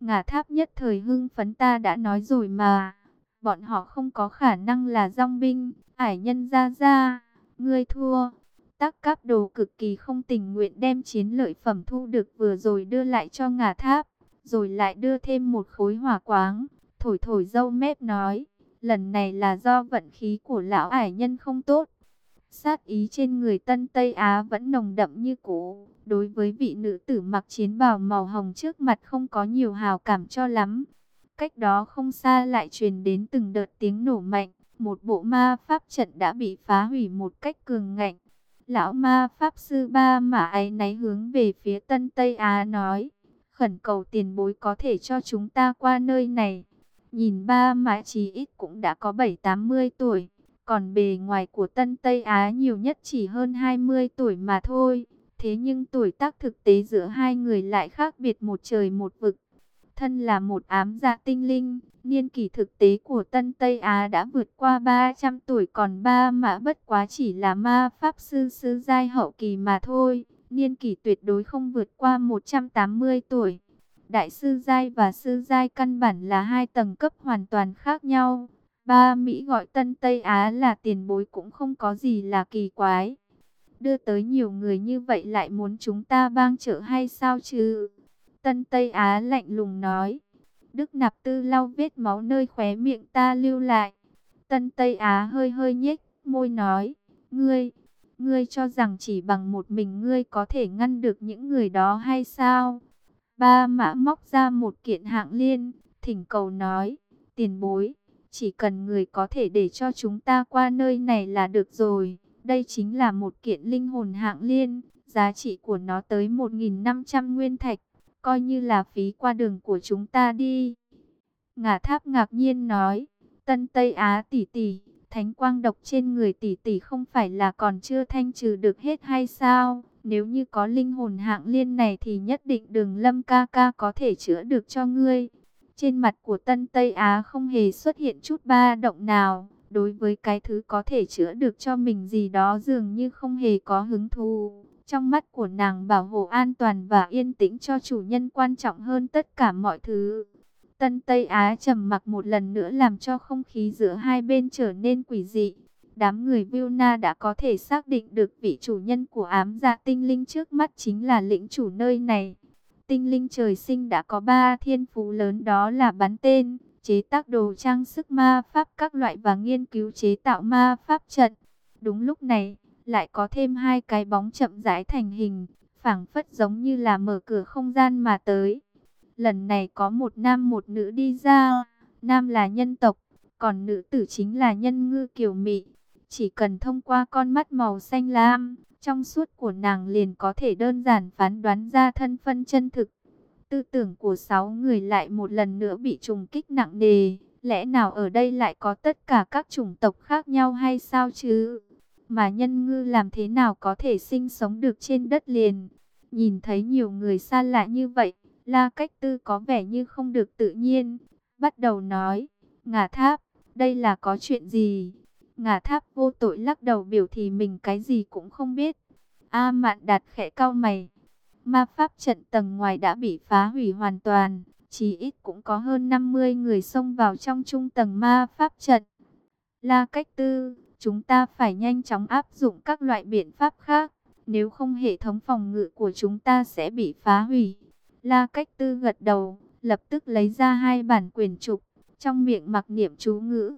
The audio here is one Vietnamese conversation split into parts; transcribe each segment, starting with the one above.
Ngà tháp nhất thời hưng phấn ta đã nói rồi mà. Bọn họ không có khả năng là dòng binh, ải nhân ra ra. Ngươi thua. Tắc cáp đồ cực kỳ không tình nguyện đem chiến lợi phẩm thu được vừa rồi đưa lại cho ngà tháp. Rồi lại đưa thêm một khối hỏa quáng. Thổi thổi dâu mép nói. Lần này là do vận khí của lão ải nhân không tốt. Sát ý trên người Tân Tây Á vẫn nồng đậm như cũ. Đối với vị nữ tử mặc chiến bào màu hồng trước mặt không có nhiều hào cảm cho lắm. Cách đó không xa lại truyền đến từng đợt tiếng nổ mạnh. Một bộ ma pháp trận đã bị phá hủy một cách cường ngạnh. Lão ma pháp sư ba mà ấy náy hướng về phía Tân Tây Á nói. Khẩn cầu tiền bối có thể cho chúng ta qua nơi này. Nhìn ba mã chí ít cũng đã có 7-80 tuổi. Còn bề ngoài của Tân Tây Á nhiều nhất chỉ hơn 20 tuổi mà thôi. Thế nhưng tuổi tác thực tế giữa hai người lại khác biệt một trời một vực. Thân là một ám gia tinh linh, niên kỷ thực tế của Tân Tây Á đã vượt qua 300 tuổi còn ba mã bất quá chỉ là ma pháp sư sư giai hậu kỳ mà thôi. Niên kỷ tuyệt đối không vượt qua 180 tuổi. Đại sư giai và sư giai căn bản là hai tầng cấp hoàn toàn khác nhau. Ba Mỹ gọi Tân Tây Á là tiền bối cũng không có gì là kỳ quái. Đưa tới nhiều người như vậy lại muốn chúng ta bang trợ hay sao chứ? Tân Tây Á lạnh lùng nói. Đức Nạp Tư lau vết máu nơi khóe miệng ta lưu lại. Tân Tây Á hơi hơi nhếch môi nói. Ngươi, ngươi cho rằng chỉ bằng một mình ngươi có thể ngăn được những người đó hay sao? Ba mã móc ra một kiện hạng liên, thỉnh cầu nói. Tiền bối, chỉ cần người có thể để cho chúng ta qua nơi này là được rồi. Đây chính là một kiện linh hồn hạng liên, giá trị của nó tới 1.500 nguyên thạch, coi như là phí qua đường của chúng ta đi. Ngả tháp ngạc nhiên nói, Tân Tây Á tỷ tỷ, thánh quang độc trên người tỷ tỷ không phải là còn chưa thanh trừ được hết hay sao? Nếu như có linh hồn hạng liên này thì nhất định đường lâm ca ca có thể chữa được cho ngươi. Trên mặt của Tân Tây Á không hề xuất hiện chút ba động nào. Đối với cái thứ có thể chữa được cho mình gì đó dường như không hề có hứng thú. Trong mắt của nàng bảo hộ an toàn và yên tĩnh cho chủ nhân quan trọng hơn tất cả mọi thứ. Tân Tây Á trầm mặc một lần nữa làm cho không khí giữa hai bên trở nên quỷ dị. Đám người Vilna đã có thể xác định được vị chủ nhân của ám dạ tinh linh trước mắt chính là lĩnh chủ nơi này. Tinh linh trời sinh đã có ba thiên phú lớn đó là bắn tên, chế tác đồ trang sức ma pháp các loại và nghiên cứu chế tạo ma pháp trận. Đúng lúc này, lại có thêm hai cái bóng chậm rãi thành hình, phảng phất giống như là mở cửa không gian mà tới. Lần này có một nam một nữ đi ra, nam là nhân tộc, còn nữ tử chính là nhân ngư kiều mị. Chỉ cần thông qua con mắt màu xanh lam, trong suốt của nàng liền có thể đơn giản phán đoán ra thân phân chân thực. Tư tưởng của sáu người lại một lần nữa bị trùng kích nặng nề. Lẽ nào ở đây lại có tất cả các chủng tộc khác nhau hay sao chứ? Mà nhân ngư làm thế nào có thể sinh sống được trên đất liền? Nhìn thấy nhiều người xa lạ như vậy, La Cách Tư có vẻ như không được tự nhiên. Bắt đầu nói, ngả tháp, đây là có chuyện gì? Ngà tháp vô tội lắc đầu biểu thì mình cái gì cũng không biết. A mạn đạt khẽ cau mày. Ma pháp trận tầng ngoài đã bị phá hủy hoàn toàn. Chỉ ít cũng có hơn 50 người xông vào trong trung tầng ma pháp trận. La cách tư, chúng ta phải nhanh chóng áp dụng các loại biện pháp khác. Nếu không hệ thống phòng ngự của chúng ta sẽ bị phá hủy. La cách tư gật đầu, lập tức lấy ra hai bản quyền trục. Trong miệng mặc niệm chú ngữ,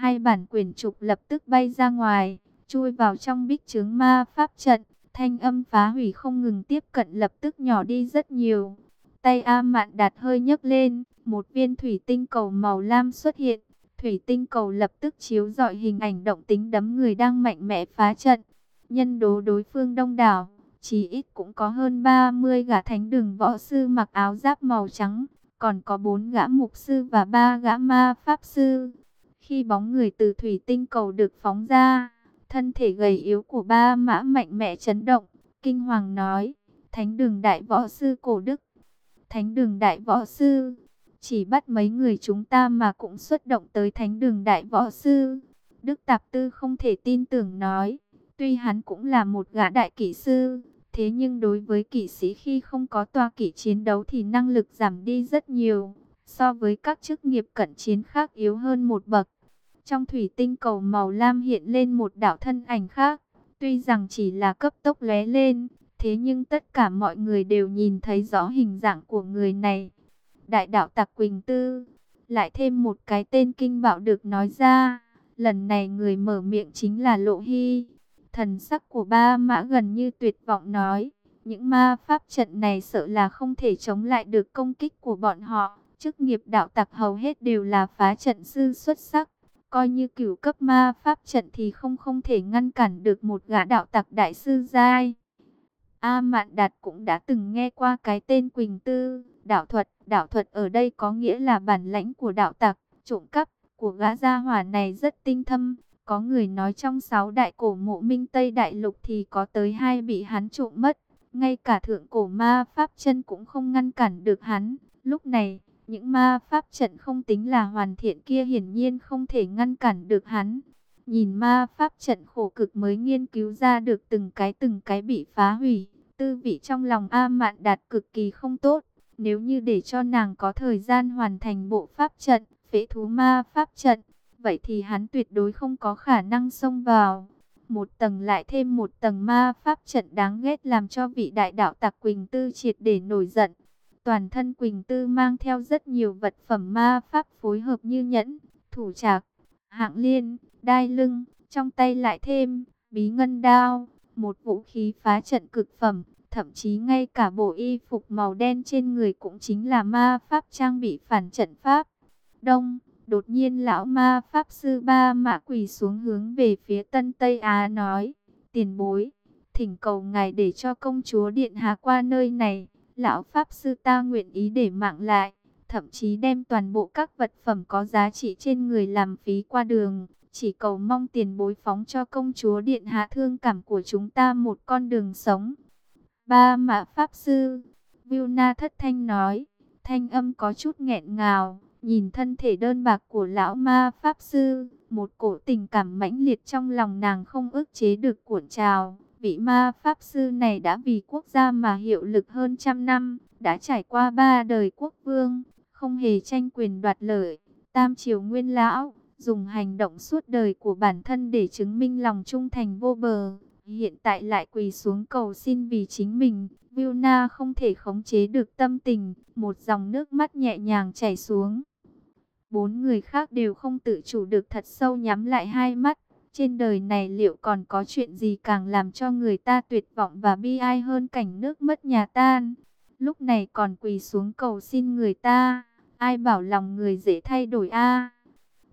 hai bản quyền trục lập tức bay ra ngoài, chui vào trong bích trướng ma pháp trận. Thanh âm phá hủy không ngừng tiếp cận lập tức nhỏ đi rất nhiều. Tay A Mạn Đạt hơi nhấc lên, một viên thủy tinh cầu màu lam xuất hiện. Thủy tinh cầu lập tức chiếu dọi hình ảnh động tính đấm người đang mạnh mẽ phá trận. Nhân đố đối phương đông đảo, chỉ ít cũng có hơn 30 gã thánh đường võ sư mặc áo giáp màu trắng, còn có 4 gã mục sư và 3 gã ma pháp sư. Khi bóng người từ thủy tinh cầu được phóng ra, Thân thể gầy yếu của ba mã mạnh mẽ chấn động, kinh hoàng nói, thánh đường đại võ sư cổ đức, thánh đường đại võ sư, chỉ bắt mấy người chúng ta mà cũng xuất động tới thánh đường đại võ sư. Đức Tạp Tư không thể tin tưởng nói, tuy hắn cũng là một gã đại kỹ sư, Thế nhưng đối với kỷ sĩ khi không có toa kỷ chiến đấu thì năng lực giảm đi rất nhiều, so với các chức nghiệp cận chiến khác yếu hơn một bậc. Trong thủy tinh cầu màu lam hiện lên một đạo thân ảnh khác, tuy rằng chỉ là cấp tốc lóe lên, thế nhưng tất cả mọi người đều nhìn thấy rõ hình dạng của người này. Đại đạo Tặc Quỳnh Tư, lại thêm một cái tên kinh bạo được nói ra, lần này người mở miệng chính là Lộ Hy. Thần sắc của ba mã gần như tuyệt vọng nói, những ma pháp trận này sợ là không thể chống lại được công kích của bọn họ. Chức nghiệp đạo tặc hầu hết đều là phá trận sư xuất sắc. Coi như cửu cấp ma pháp trận thì không không thể ngăn cản được một gã đạo tặc đại sư giai. A Mạn Đạt cũng đã từng nghe qua cái tên Quỳnh Tư, đạo thuật. Đạo thuật ở đây có nghĩa là bản lãnh của đạo tặc, trộm cắp, của gã gia hỏa này rất tinh thâm. Có người nói trong sáu đại cổ mộ minh Tây Đại Lục thì có tới hai bị hắn trộm mất. Ngay cả thượng cổ ma pháp chân cũng không ngăn cản được hắn. Lúc này, những ma pháp trận không tính là hoàn thiện kia hiển nhiên không thể ngăn cản được hắn. Nhìn ma pháp trận khổ cực mới nghiên cứu ra được từng cái từng cái bị phá hủy. Tư vị trong lòng A Mạn Đạt cực kỳ không tốt. Nếu như để cho nàng có thời gian hoàn thành bộ pháp trận, phế thú ma pháp trận, vậy thì hắn tuyệt đối không có khả năng xông vào. Một tầng lại thêm một tầng ma pháp trận đáng ghét làm cho vị đại đạo tặc Quỳnh Tư triệt để nổi giận. Toàn thân Quỳnh Tư mang theo rất nhiều vật phẩm ma pháp phối hợp như nhẫn, thủ trạc, hạng liên, đai lưng, trong tay lại thêm, bí ngân đao, một vũ khí phá trận cực phẩm, thậm chí ngay cả bộ y phục màu đen trên người cũng chính là ma pháp trang bị phản trận pháp. Đông, đột nhiên lão ma pháp sư ba mã quỳ xuống hướng về phía Tân Tây Á nói, tiền bối, thỉnh cầu ngài để cho công chúa Điện Hà qua nơi này, lão pháp sư ta nguyện ý để mạng lại, thậm chí đem toàn bộ các vật phẩm có giá trị trên người làm phí qua đường, chỉ cầu mong tiền bối phóng cho công chúa Điện Hạ thương cảm của chúng ta một con đường sống. Ba mã pháp sư, Vilna thất thanh nói, thanh âm có chút nghẹn ngào, nhìn thân thể đơn bạc của lão ma pháp sư, một cổ tình cảm mãnh liệt trong lòng nàng không ức chế được cuộn trào. Vị ma pháp sư này đã vì quốc gia mà hiệu lực hơn trăm năm, đã trải qua ba đời quốc vương, không hề tranh quyền đoạt lợi. Tam triều nguyên lão, dùng hành động suốt đời của bản thân để chứng minh lòng trung thành vô bờ. Hiện tại lại quỳ xuống cầu xin vì chính mình, Vilna không thể khống chế được tâm tình, một dòng nước mắt nhẹ nhàng chảy xuống. Bốn người khác đều không tự chủ được thật sâu nhắm lại hai mắt. Trên đời này liệu còn có chuyện gì càng làm cho người ta tuyệt vọng và bi ai hơn cảnh nước mất nhà tan. Lúc này còn quỳ xuống cầu xin người ta. Ai bảo lòng người dễ thay đổi a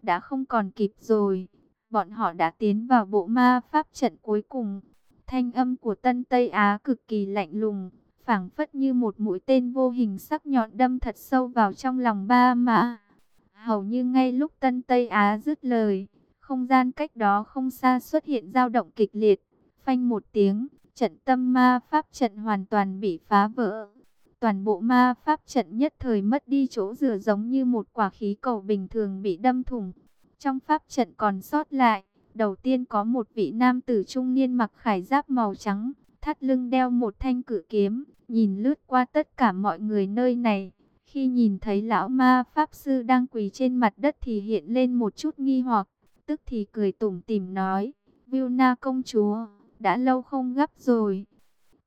Đã không còn kịp rồi. Bọn họ đã tiến vào bộ ma pháp trận cuối cùng. Thanh âm của Tân Tây Á cực kỳ lạnh lùng. phảng phất như một mũi tên vô hình sắc nhọn đâm thật sâu vào trong lòng ba mã. Hầu như ngay lúc Tân Tây Á dứt lời không gian cách đó không xa xuất hiện dao động kịch liệt. Phanh một tiếng, trận tâm ma pháp trận hoàn toàn bị phá vỡ. Toàn bộ ma pháp trận nhất thời mất đi chỗ dựa giống như một quả khí cầu bình thường bị đâm thủng. Trong pháp trận còn sót lại, đầu tiên có một vị nam tử trung niên mặc khải giáp màu trắng, thắt lưng đeo một thanh cử kiếm, nhìn lướt qua tất cả mọi người nơi này. Khi nhìn thấy lão ma pháp sư đang quỳ trên mặt đất thì hiện lên một chút nghi hoặc tức thì cười tủm tỉm nói, Vilna công chúa, đã lâu không gấp rồi.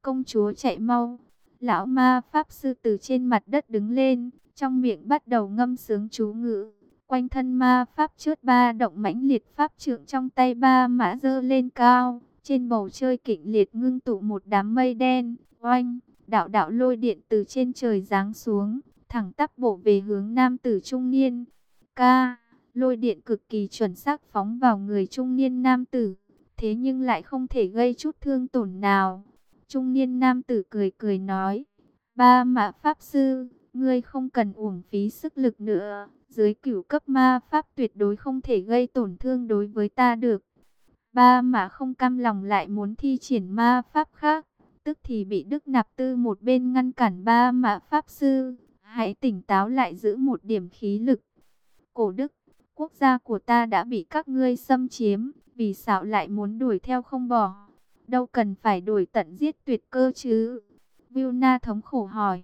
Công chúa chạy mau, lão ma pháp sư từ trên mặt đất đứng lên, trong miệng bắt đầu ngâm sướng chú ngữ. Quanh thân ma pháp chớt ba động mãnh liệt pháp trượng trong tay ba mã dơ lên cao, trên bầu trời kịch liệt ngưng tụ một đám mây đen, oanh, đạo đạo lôi điện từ trên trời giáng xuống, thẳng tắp bổ về hướng nam tử trung niên. Ca lôi điện cực kỳ chuẩn xác phóng vào người trung niên nam tử, thế nhưng lại không thể gây chút thương tổn nào. Trung niên nam tử cười cười nói, ba mã pháp sư, ngươi không cần uổng phí sức lực nữa, dưới cửu cấp ma pháp tuyệt đối không thể gây tổn thương đối với ta được. Ba mã không cam lòng lại muốn thi triển ma pháp khác, tức thì bị Đức Nạp Tư một bên ngăn cản ba mã pháp sư, hãy tỉnh táo lại giữ một điểm khí lực. Cổ Đức quốc gia của ta đã bị các ngươi xâm chiếm, vì sao lại muốn đuổi theo không bỏ. đâu cần phải đuổi tận giết tuyệt cơ chứ. Vilna thống khổ hỏi.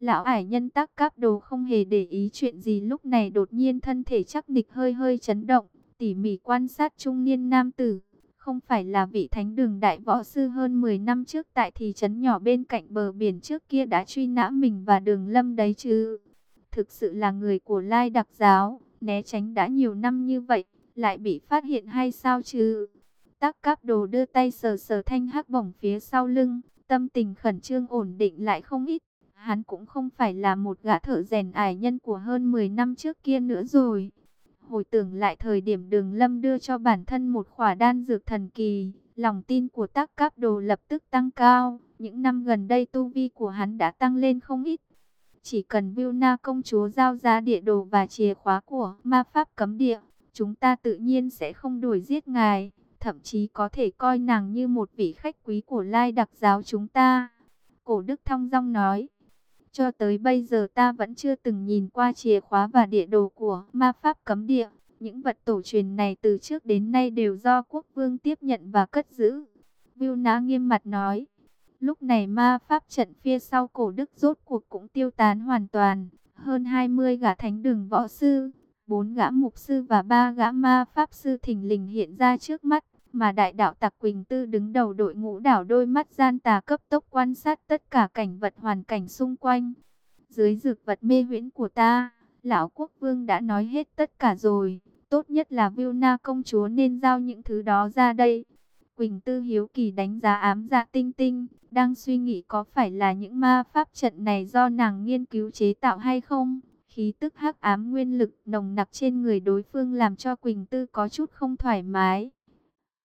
Lão ải nhân tắc cáp đồ không hề để ý chuyện gì lúc này đột nhiên thân thể chắc nịch hơi hơi chấn động, tỉ mỉ quan sát trung niên nam tử. Không phải là vị thánh đường đại võ sư hơn 10 năm trước tại thị trấn nhỏ bên cạnh bờ biển trước kia đã truy nã mình và đường lâm đấy chứ. Thực sự là người của lai đặc giáo, né tránh đã nhiều năm như vậy, lại bị phát hiện hay sao chứ? Tắc cáp đồ đưa tay sờ sờ thanh hắc bổng phía sau lưng, tâm tình khẩn trương ổn định lại không ít. Hắn cũng không phải là một gã thợ rèn ải nhân của hơn 10 năm trước kia nữa rồi. Hồi tưởng lại thời điểm đường lâm đưa cho bản thân một khỏa đan dược thần kỳ, lòng tin của tác cáp đồ lập tức tăng cao. Những năm gần đây tu vi của hắn đã tăng lên không ít. Chỉ cần Vilna công chúa giao ra địa đồ và chìa khóa của ma pháp cấm địa, chúng ta tự nhiên sẽ không đuổi giết ngài, thậm chí có thể coi nàng như một vị khách quý của lai đặc giáo chúng ta. Cổ đức thong dong nói, cho tới bây giờ ta vẫn chưa từng nhìn qua chìa khóa và địa đồ của ma pháp cấm địa. Những vật tổ truyền này từ trước đến nay đều do quốc vương tiếp nhận và cất giữ. Viu Ná nghiêm mặt nói. Lúc này ma pháp trận phía sau cổ đức rốt cuộc cũng tiêu tán hoàn toàn. Hơn 20 gã thánh đường võ sư, bốn gã mục sư và ba gã ma pháp sư thình lình hiện ra trước mắt. Mà đại đạo Tặc Quỳnh Tư đứng đầu đội ngũ đảo đôi mắt gian tà cấp tốc quan sát tất cả cảnh vật hoàn cảnh xung quanh. Dưới dược vật mê huyễn của ta, lão quốc vương đã nói hết tất cả rồi. Tốt nhất là Vilna công chúa nên giao những thứ đó ra đây. Quỳnh Tư hiếu kỳ đánh giá ám dạ tinh tinh, đang suy nghĩ có phải là những ma pháp trận này do nàng nghiên cứu chế tạo hay không. Khí tức hắc ám nguyên lực nồng nặc trên người đối phương làm cho Quỳnh Tư có chút không thoải mái.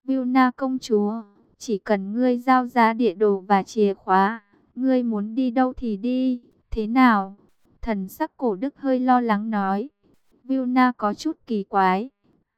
Vilna công chúa, chỉ cần ngươi giao ra địa đồ và chìa khóa, ngươi muốn đi đâu thì đi, thế nào? Thần sắc cổ đức hơi lo lắng nói. Vilna có chút kỳ quái.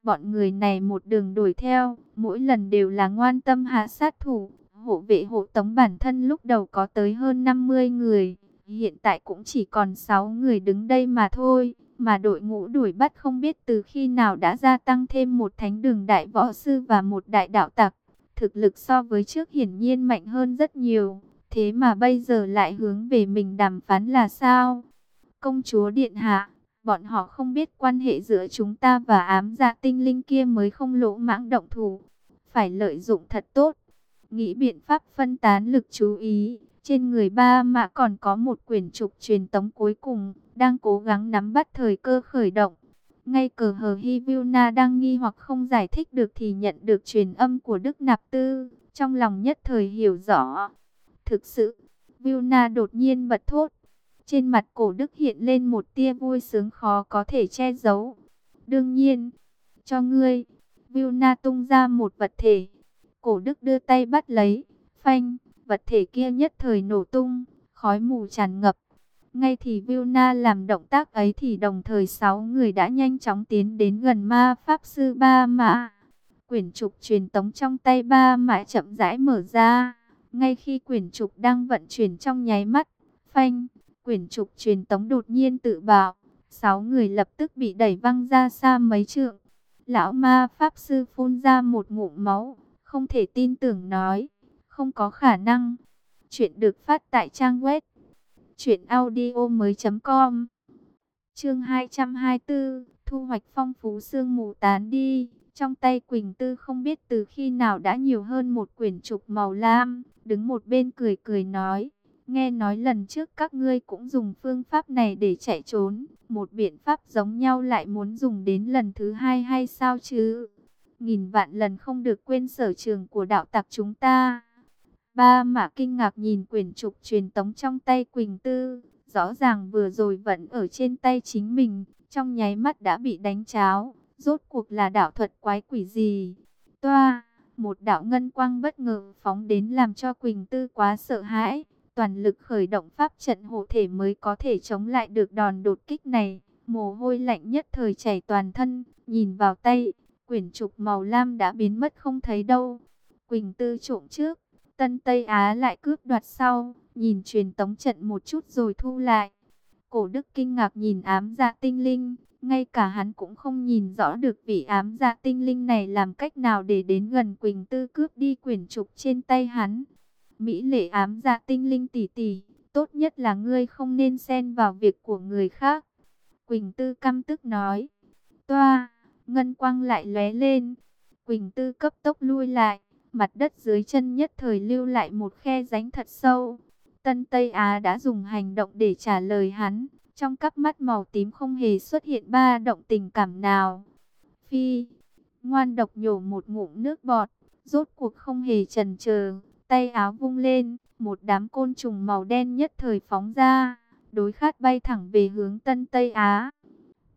Bọn người này một đường đuổi theo, mỗi lần đều là ngoan tâm hạ sát thủ. Hộ vệ hộ tống bản thân lúc đầu có tới hơn 50 người, hiện tại cũng chỉ còn 6 người đứng đây mà thôi. Mà đội ngũ đuổi bắt không biết từ khi nào đã gia tăng thêm một thánh đường đại võ sư và một đại đạo tặc. Thực lực so với trước hiển nhiên mạnh hơn rất nhiều. Thế mà bây giờ lại hướng về mình đàm phán là sao? Công chúa Điện Hạ, bọn họ không biết quan hệ giữa chúng ta và ám dạ tinh linh kia mới không lỗ mãng động thủ. Phải lợi dụng thật tốt. Nghĩ biện pháp phân tán lực chú ý. Trên người ba mạ còn có một quyển trục truyền tống cuối cùng, đang cố gắng nắm bắt thời cơ khởi động. Ngay cờ hờ Hy đang nghi hoặc không giải thích được thì nhận được truyền âm của Đức Nạp Tư, trong lòng nhất thời hiểu rõ. Thực sự, Vilna đột nhiên bật thốt. Trên mặt cổ Đức hiện lên một tia vui sướng khó có thể che giấu. Đương nhiên, cho ngươi, Vilna tung ra một vật thể. Cổ Đức đưa tay bắt lấy, phanh, vật thể kia nhất thời nổ tung, khói mù tràn ngập. Ngay thì Vilna làm động tác ấy thì đồng thời sáu người đã nhanh chóng tiến đến gần ma pháp sư Ba Mã. Quyển trục truyền tống trong tay Ba Mã chậm rãi mở ra. Ngay khi quyển trục đang vận chuyển trong nháy mắt, phanh, quyển trục truyền tống đột nhiên tự bạo. Sáu người lập tức bị đẩy văng ra xa mấy trượng. Lão ma pháp sư phun ra một ngụm máu, không thể tin tưởng nói, không có khả năng. Chuyện được phát tại trang web truyệnaudio mới.com. Chương 224 Thu hoạch phong phú xương mù tán đi. Trong tay Quỳnh Tư không biết từ khi nào đã nhiều hơn một quyển trục màu lam, đứng một bên cười cười nói. Nghe nói lần trước các ngươi cũng dùng phương pháp này để chạy trốn, một biện pháp giống nhau lại muốn dùng đến lần thứ hai hay sao chứ? Nghìn vạn lần không được quên sở trường của đạo tặc chúng ta. Ba mã kinh ngạc nhìn quyển trục truyền tống trong tay Quỳnh Tư, rõ ràng vừa rồi vẫn ở trên tay chính mình, trong nháy mắt đã bị đánh cháo, rốt cuộc là đạo thuật quái quỷ gì? Toa, một đạo ngân quang bất ngờ phóng đến làm cho Quỳnh Tư quá sợ hãi, toàn lực khởi động pháp trận hộ thể mới có thể chống lại được đòn đột kích này, mồ hôi lạnh nhất thời chảy toàn thân, nhìn vào tay, quyển trục màu lam đã biến mất không thấy đâu. Quỳnh Tư trộm trước, Tân Tây Á lại cướp đoạt sau, nhìn truyền tống trận một chút rồi thu lại. Cổ đức kinh ngạc nhìn ám dạ tinh linh, Ngay cả hắn cũng không nhìn rõ được vị ám dạ tinh linh này làm cách nào để đến gần Quỳnh Tư cướp đi quyển trục trên tay hắn. Mỹ lệ ám dạ tinh linh tỷ tỷ, tốt nhất là ngươi không nên xen vào việc của người khác. Quỳnh Tư căm tức nói. Toa, ngân quang lại lóe lên. Quỳnh Tư cấp tốc lui lại, mặt đất dưới chân nhất thời lưu lại một khe rãnh thật sâu. Tân Tây Á đã dùng hành động để trả lời hắn, trong cắp mắt màu tím không hề xuất hiện ba động tình cảm nào. Phi, ngoan độc nhổ một ngụm nước bọt, rốt cuộc không hề chần chờ, tay áo vung lên, một đám côn trùng màu đen nhất thời phóng ra, đối khát bay thẳng về hướng Tân Tây Á.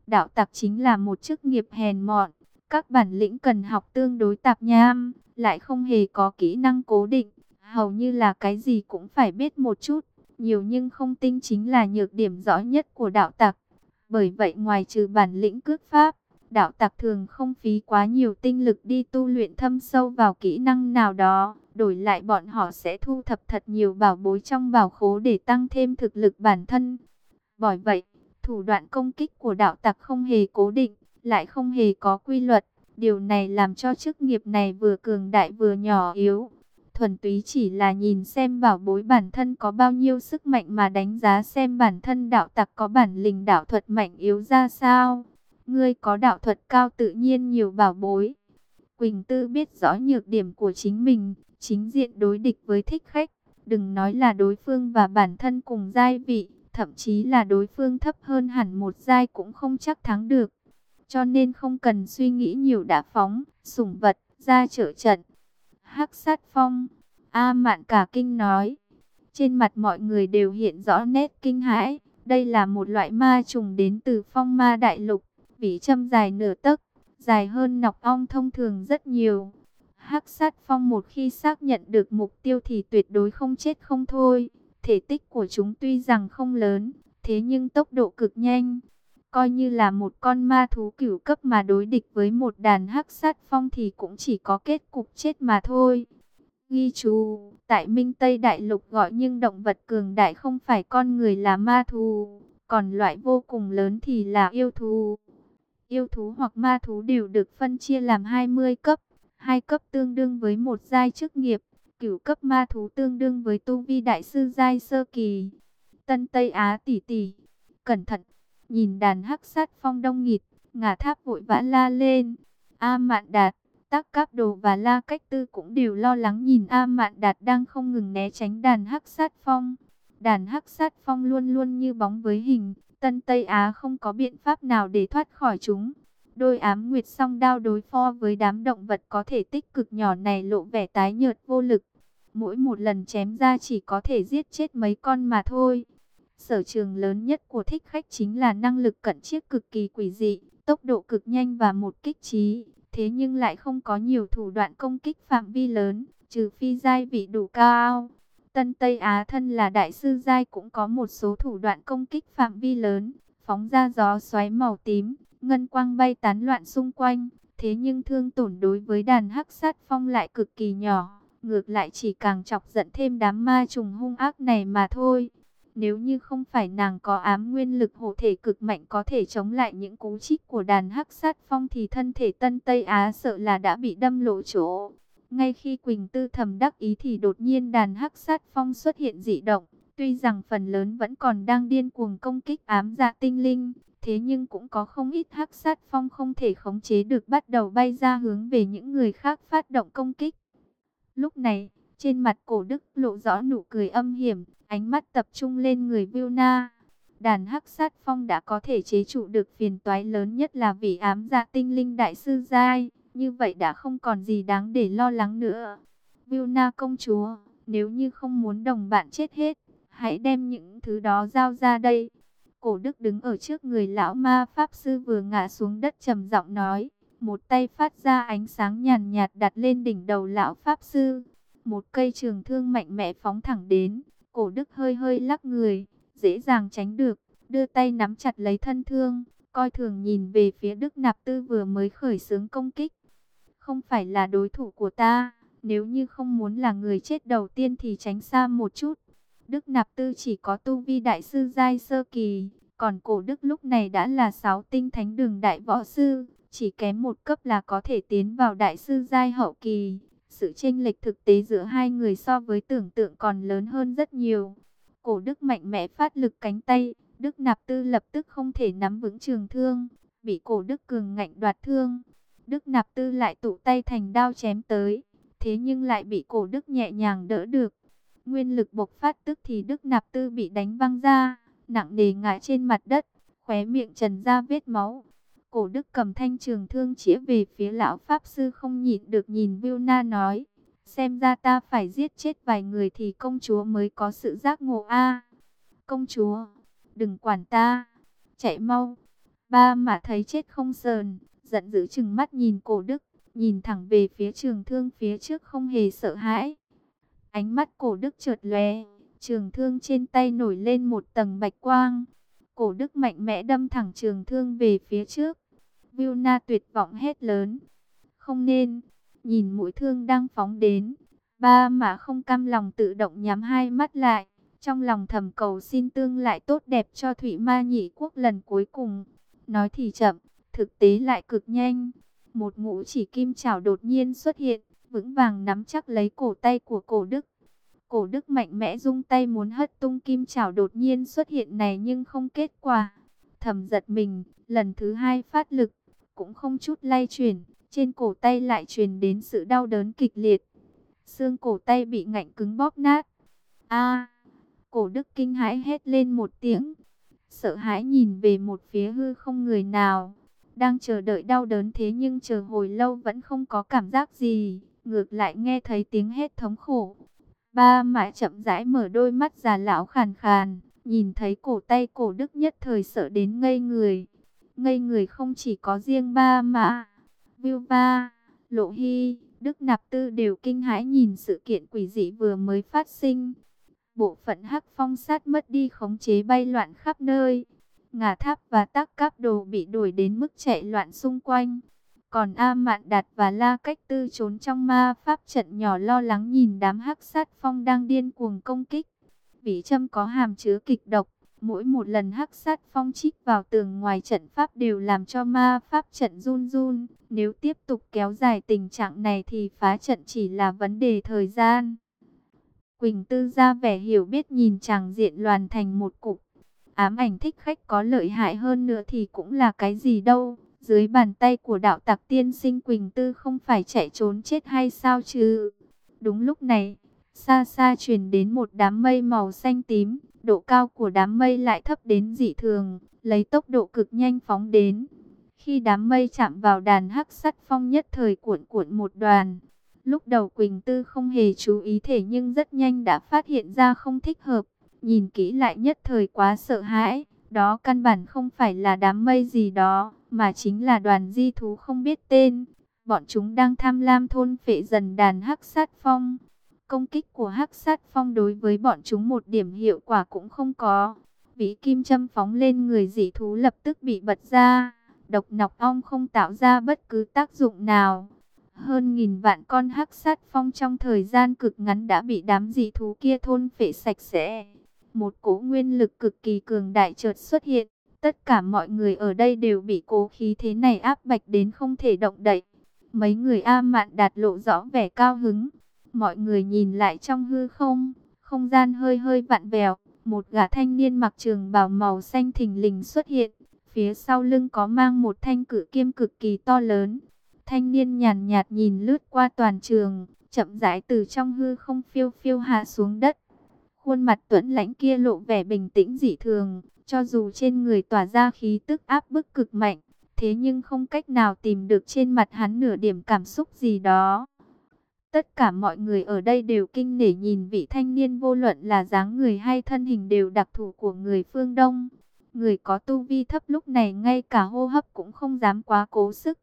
Đạo tặc chính là một chức nghiệp hèn mọn, các bản lĩnh cần học tương đối tạp nham, lại không hề có kỹ năng cố định, hầu như là cái gì cũng phải biết một chút, nhiều nhưng không tinh chính là nhược điểm rõ nhất của đạo tặc. Bởi vậy ngoài trừ bản lĩnh cước pháp, đạo tặc thường không phí quá nhiều tinh lực đi tu luyện thâm sâu vào kỹ năng nào đó, đổi lại bọn họ sẽ thu thập thật nhiều bảo bối trong bảo khố để tăng thêm thực lực bản thân. Bởi vậy, thủ đoạn công kích của đạo tặc không hề cố định, lại không hề có quy luật. Điều này làm cho chức nghiệp này vừa cường đại vừa nhỏ yếu. Thuần túy chỉ là nhìn xem bảo bối bản thân có bao nhiêu sức mạnh mà đánh giá xem bản thân đạo tặc có bản lĩnh đạo thuật mạnh yếu ra sao. Ngươi có đạo thuật cao tự nhiên nhiều bảo bối. Quỳnh Tư biết rõ nhược điểm của chính mình, chính diện đối địch với thích khách. Đừng nói là đối phương và bản thân cùng giai vị, thậm chí là đối phương thấp hơn hẳn một giai cũng không chắc thắng được. Cho nên không cần suy nghĩ nhiều đã phóng, sủng vật, ra trở trận. Hắc sát phong, A mạn cả kinh nói. Trên mặt mọi người đều hiện rõ nét kinh hãi. Đây là một loại ma trùng đến từ phong ma đại lục. Vĩ châm dài nửa tấc, dài hơn nọc ong thông thường rất nhiều. Hắc sát phong một khi xác nhận được mục tiêu thì tuyệt đối không chết không thôi. Thể tích của chúng tuy rằng không lớn, thế nhưng tốc độ cực nhanh. Coi như là một con ma thú cửu cấp mà đối địch với một đàn hắc sát phong thì cũng chỉ có kết cục chết mà thôi. Ghi chú, tại Minh Tây Đại Lục gọi nhưng động vật cường đại không phải con người là ma thú, còn loại vô cùng lớn thì là yêu thú. Yêu thú hoặc ma thú đều được phân chia làm 20 cấp, hai cấp tương đương với một giai chức nghiệp, cửu cấp ma thú tương đương với tu vi đại sư giai sơ kỳ. Tân Tây Á tỷ tỷ, cẩn thận, nhìn đàn hắc sát phong đông nghịt, ngả tháp vội vã la lên. A Mạn Đạt, Tắc Cáp Đồ và La Cách Tư cũng đều lo lắng nhìn A Mạn Đạt đang không ngừng né tránh đàn hắc sát phong. Đàn hắc sát phong luôn luôn như bóng với hình, Tân Tây Á không có biện pháp nào để thoát khỏi chúng. Đôi ám nguyệt song đao đối phó với đám động vật có thể tích cực nhỏ này lộ vẻ tái nhợt vô lực. Mỗi một lần chém ra chỉ có thể giết chết mấy con mà thôi. Sở trường lớn nhất của thích khách chính là năng lực cận chiếc cực kỳ quỷ dị, tốc độ cực nhanh và một kích trí. Thế nhưng lại không có nhiều thủ đoạn công kích phạm vi lớn, trừ phi giai vị đủ cao. Tân Tây Á thân là đại sư giai cũng có một số thủ đoạn công kích phạm vi lớn, phóng ra gió xoáy màu tím, ngân quang bay tán loạn xung quanh. Thế nhưng thương tổn đối với đàn hắc sát phong lại cực kỳ nhỏ, ngược lại chỉ càng chọc giận thêm đám ma trùng hung ác này mà thôi. Nếu như không phải nàng có ám nguyên lực hộ thể cực mạnh có thể chống lại những cú chích của đàn hắc sát phong thì thân thể Tân Tây Á sợ là đã bị đâm lộ chỗ. Ngay khi Quỳnh Tư thầm đắc ý thì đột nhiên đàn hắc sát phong xuất hiện dị động. Tuy rằng phần lớn vẫn còn đang điên cuồng công kích ám dạ tinh linh, thế nhưng cũng có không ít hắc sát phong không thể khống chế được bắt đầu bay ra hướng về những người khác phát động công kích. Lúc này, trên mặt cổ đức lộ rõ nụ cười âm hiểm, ánh mắt tập trung lên người Vilna. Đàn hắc sát phong đã có thể chế trụ được phiền toái lớn nhất là vì ám dạ tinh linh đại sư giai. Như vậy đã không còn gì đáng để lo lắng nữa. Vilna công chúa, nếu như không muốn đồng bạn chết hết, hãy đem những thứ đó giao ra đây. Cổ đức đứng ở trước người lão ma pháp sư vừa ngã xuống đất trầm giọng nói. Một tay phát ra ánh sáng nhàn nhạt đặt lên đỉnh đầu lão pháp sư. Một cây trường thương mạnh mẽ phóng thẳng đến. Cổ đức hơi hơi lắc người, dễ dàng tránh được, đưa tay nắm chặt lấy thân thương, coi thường nhìn về phía Đức Nạp Tư vừa mới khởi xướng công kích. Không phải là đối thủ của ta, nếu như không muốn là người chết đầu tiên thì tránh xa một chút. Đức Nạp Tư chỉ có tu vi đại sư giai sơ kỳ, Còn cổ đức lúc này đã là sáu tinh thánh đường đại võ sư, chỉ kém một cấp là có thể tiến vào đại sư giai hậu kỳ. Sự chênh lệch thực tế giữa hai người so với tưởng tượng còn lớn hơn rất nhiều. Cổ đức mạnh mẽ phát lực cánh tay, Đức Nạp Tư lập tức không thể nắm vững trường thương, bị cổ Đức cường ngạnh đoạt thương. Đức Nạp Tư lại tụ tay thành đao chém tới, thế nhưng lại bị cổ Đức nhẹ nhàng đỡ được. Nguyên lực bộc phát tức thì Đức Nạp Tư bị đánh văng ra, nặng nề ngã trên mặt đất, khóe miệng trần ra vết máu. Cổ Đức cầm thanh trường thương chĩa về phía lão Pháp Sư không nhịn được nhìn Na nói. Xem ra ta phải giết chết vài người thì công chúa mới có sự giác ngộ a Công chúa, đừng quản ta, chạy mau. Ba mà thấy chết không sờn, giận dữ chừng mắt nhìn cổ đức, nhìn thẳng về phía trường thương phía trước không hề sợ hãi. Ánh mắt cổ đức chợt lóe, trường thương trên tay nổi lên một tầng bạch quang. Cổ đức mạnh mẽ đâm thẳng trường thương về phía trước. Na tuyệt vọng hét lớn. Không nên, nhìn mũi thương đang phóng đến. Ba mà không cam lòng tự động nhắm hai mắt lại. Trong lòng thầm cầu xin tương lại tốt đẹp cho Thủy Ma Nhị Quốc lần cuối cùng. Nói thì chậm, thực tế lại cực nhanh. Một ngũ chỉ kim chảo đột nhiên xuất hiện, vững vàng nắm chắc lấy cổ tay của cổ đức. Cổ đức mạnh mẽ rung tay muốn hất tung kim chảo đột nhiên xuất hiện này nhưng không kết quả. Thầm giật mình, lần thứ hai phát lực, cũng không chút lay chuyển, trên cổ tay lại truyền đến sự đau đớn kịch liệt. Xương cổ tay bị ngạnh cứng bóp nát. A! cổ đức kinh hãi hét lên một tiếng. Sợ hãi nhìn về một phía hư không người nào. Đang chờ đợi đau đớn thế nhưng chờ hồi lâu vẫn không có cảm giác gì. Ngược lại nghe thấy tiếng hét thống khổ. Ba mãi chậm rãi mở đôi mắt già lão khàn khàn. Nhìn thấy cổ tay cổ đức nhất thời sợ đến ngây người. Ngây người không chỉ có riêng ba mã. Viu ba, lộ hy, đức nạp tư đều kinh hãi nhìn sự kiện quỷ dị vừa mới phát sinh. Bộ phận hắc phong sát mất đi khống chế bay loạn khắp nơi. Ngà tháp và tác cáp đồ bị đuổi đến mức chạy loạn xung quanh. Còn A Mạn Đạt và La Cách Tư trốn trong ma pháp trận nhỏ lo lắng nhìn đám hắc sát phong đang điên cuồng công kích. Vĩ châm có hàm chứa kịch độc, mỗi một lần hắc sát phong chích vào tường ngoài trận pháp đều làm cho ma pháp trận run run. Nếu tiếp tục kéo dài tình trạng này thì phá trận chỉ là vấn đề thời gian. Quỳnh Tư ra vẻ hiểu biết nhìn chàng diện loàn thành một cục. Ám ảnh thích khách có lợi hại hơn nữa thì cũng là cái gì đâu. Dưới bàn tay của đạo tặc tiên sinh Quỳnh Tư không phải chạy trốn chết hay sao chứ. Đúng lúc này, xa xa truyền đến một đám mây màu xanh tím. Độ cao của đám mây lại thấp đến dị thường, lấy tốc độ cực nhanh phóng đến. Khi đám mây chạm vào đàn hắc sắt phong nhất thời cuộn cuộn một đoàn. Lúc đầu Quỳnh Tư không hề chú ý thể nhưng rất nhanh đã phát hiện ra không thích hợp. Nhìn kỹ lại nhất thời quá sợ hãi. Đó căn bản không phải là đám mây gì đó, mà chính là đoàn di thú không biết tên. Bọn chúng đang tham lam thôn phệ dần đàn hắc sát phong. Công kích của hắc sát phong đối với bọn chúng một điểm hiệu quả cũng không có. Vĩ kim châm phóng lên người dị thú lập tức bị bật ra. Độc nọc ong không tạo ra bất cứ tác dụng nào. Hơn nghìn vạn con hắc sát phong trong thời gian cực ngắn đã bị đám dị thú kia thôn phệ sạch sẽ. Một cỗ nguyên lực cực kỳ cường đại chợt xuất hiện. Tất cả mọi người ở đây đều bị cố khí thế này áp bạch đến không thể động đậy. Mấy người A mạn đạt lộ rõ vẻ cao hứng. Mọi người nhìn lại trong hư không, không gian hơi hơi vặn vẹo. Một gã thanh niên mặc trường bào màu xanh thình lình xuất hiện. Phía sau lưng có mang một thanh cử kiêm cực kỳ to lớn. Thanh niên nhàn nhạt nhìn lướt qua toàn trường, chậm rãi từ trong hư không phiêu phiêu hạ xuống đất. Khuôn mặt tuấn lãnh kia lộ vẻ bình tĩnh dị thường, cho dù trên người tỏa ra khí tức áp bức cực mạnh, thế nhưng không cách nào tìm được trên mặt hắn nửa điểm cảm xúc gì đó. Tất cả mọi người ở đây đều kinh nể nhìn vị thanh niên vô luận là dáng người hay thân hình đều đặc thù của người phương Đông. Người có tu vi thấp lúc này ngay cả hô hấp cũng không dám quá cố sức.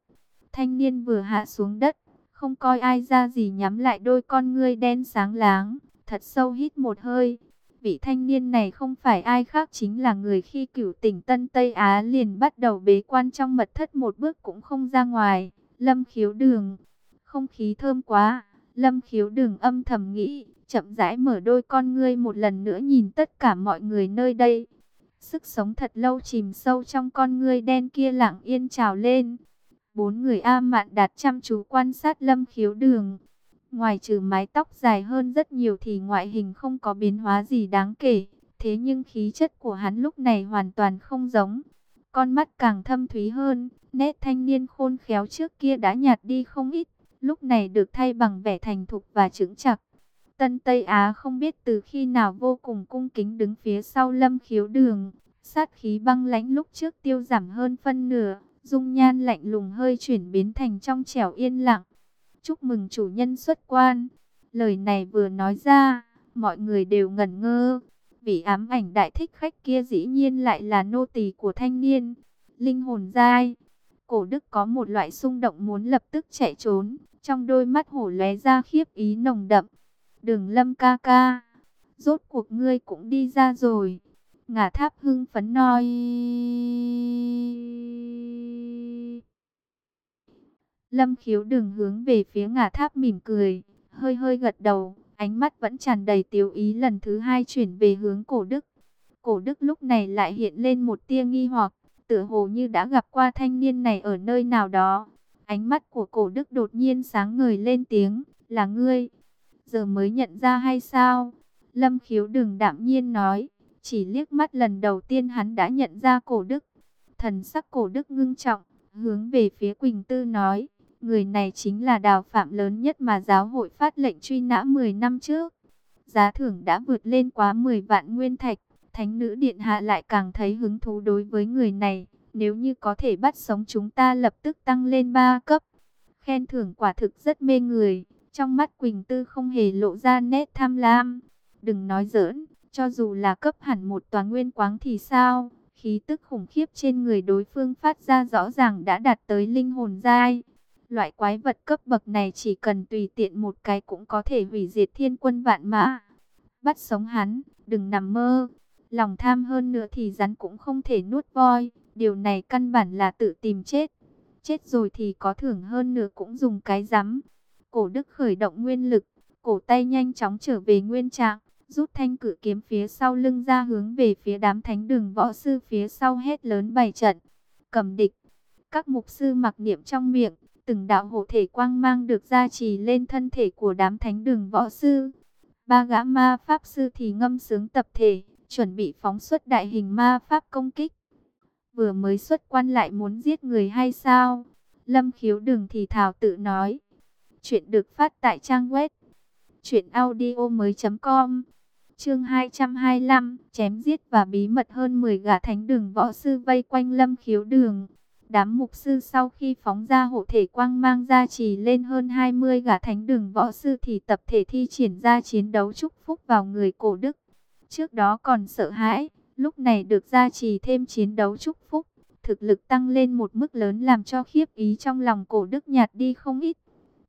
Thanh niên vừa hạ xuống đất, không coi ai ra gì nhắm lại đôi con ngươi đen sáng láng, thật sâu hít một hơi. Vị thanh niên này không phải ai khác chính là người khi cửu tỉnh Tân Tây Á liền bắt đầu bế quan trong mật thất một bước cũng không ra ngoài. Lâm khiếu đường, không khí thơm quá, lâm khiếu đường âm thầm nghĩ, chậm rãi mở đôi con ngươi một lần nữa nhìn tất cả mọi người nơi đây. Sức sống thật lâu chìm sâu trong con ngươi đen kia lặng yên trào lên. Bốn người A Mạn Đạt chăm chú quan sát Lâm Khiếu Đường. Ngoài trừ mái tóc dài hơn rất nhiều thì ngoại hình không có biến hóa gì đáng kể. Thế nhưng khí chất của hắn lúc này hoàn toàn không giống. Con mắt càng thâm thúy hơn, nét thanh niên khôn khéo trước kia đã nhạt đi không ít. Lúc này được thay bằng vẻ thành thục và chững chặt. Tân Tây Á không biết từ khi nào vô cùng cung kính đứng phía sau lâm khiếu đường. Sát khí băng lãnh lúc trước tiêu giảm hơn phân nửa, dung nhan lạnh lùng hơi chuyển biến thành trong trẻo yên lặng. Chúc mừng chủ nhân xuất quan. Lời này vừa nói ra, mọi người đều ngẩn ngơ. Vì ám ảnh đại thích khách kia dĩ nhiên lại là nô tỳ của thanh niên. Linh hồn dai. Cổ đức có một loại xung động muốn lập tức chạy trốn. Trong đôi mắt hổ lóe ra khiếp ý nồng đậm. Đường lâm ca ca. Rốt cuộc ngươi cũng đi ra rồi. Ngả tháp hưng phấn nói. Lâm khiếu đường hướng về phía ngả tháp mỉm cười. Hơi hơi gật đầu. Ánh mắt vẫn tràn đầy tiếu ý lần thứ hai chuyển về hướng cổ đức. Cổ đức lúc này lại hiện lên một tia nghi hoặc. Tựa hồ như đã gặp qua thanh niên này ở nơi nào đó. Ánh mắt của cổ đức đột nhiên sáng ngời lên tiếng. Là ngươi giờ mới nhận ra hay sao? Lâm khiếu đừng đạm nhiên nói, chỉ liếc mắt lần đầu tiên hắn đã nhận ra cổ đức. Thần sắc cổ đức ngưng trọng, hướng về phía Quỳnh Tư nói, người này chính là đào phạm lớn nhất mà giáo hội phát lệnh truy nã 10 năm trước. Giá thưởng đã vượt lên quá 10 vạn nguyên thạch, thánh nữ điện hạ lại càng thấy hứng thú đối với người này. Nếu như có thể bắt sống chúng ta lập tức tăng lên 3 cấp. Khen thưởng quả thực rất mê người. Trong mắt Quỳnh Tư không hề lộ ra nét tham lam. Đừng nói giỡn, cho dù là cấp hẳn một tòa nguyên quáng thì sao? Khí tức khủng khiếp trên người đối phương phát ra rõ ràng đã đạt tới linh hồn giai. Loại quái vật cấp bậc này chỉ cần tùy tiện một cái cũng có thể hủy diệt thiên quân vạn mã. Bắt sống hắn, đừng nằm mơ. Lòng tham hơn nữa thì rắn cũng không thể nuốt voi. Điều này căn bản là tự tìm chết. Chết rồi thì có thưởng hơn nữa cũng dùng cái rắm. Cổ đức khởi động nguyên lực, cổ tay nhanh chóng trở về nguyên trạng, rút thanh cử kiếm phía sau lưng ra hướng về phía đám thánh đường võ sư phía sau hét lớn bày trận. Cầm địch, các mục sư mặc niệm trong miệng, từng đạo hộ thể quang mang được gia trì lên thân thể của đám thánh đường võ sư. Ba gã ma pháp sư thì ngâm sướng tập thể, chuẩn bị phóng xuất đại hình ma pháp công kích. Vừa mới xuất quan lại muốn giết người hay sao? Lâm khiếu đừng thì thảo tự nói. Chuyện được phát tại trang web truyện audio mới com Chương 225, chém giết và bí mật hơn 10 gã thánh đường võ sư vây quanh Lâm Khiếu Đường. Đám mục sư sau khi phóng ra hộ thể quang mang ra trì lên hơn 20 gã thánh đường võ sư thì tập thể thi triển ra chiến đấu chúc phúc vào người cổ đức. Trước đó còn sợ hãi, lúc này được gia trì thêm chiến đấu chúc phúc, thực lực tăng lên một mức lớn làm cho khiếp ý trong lòng cổ đức nhạt đi không ít.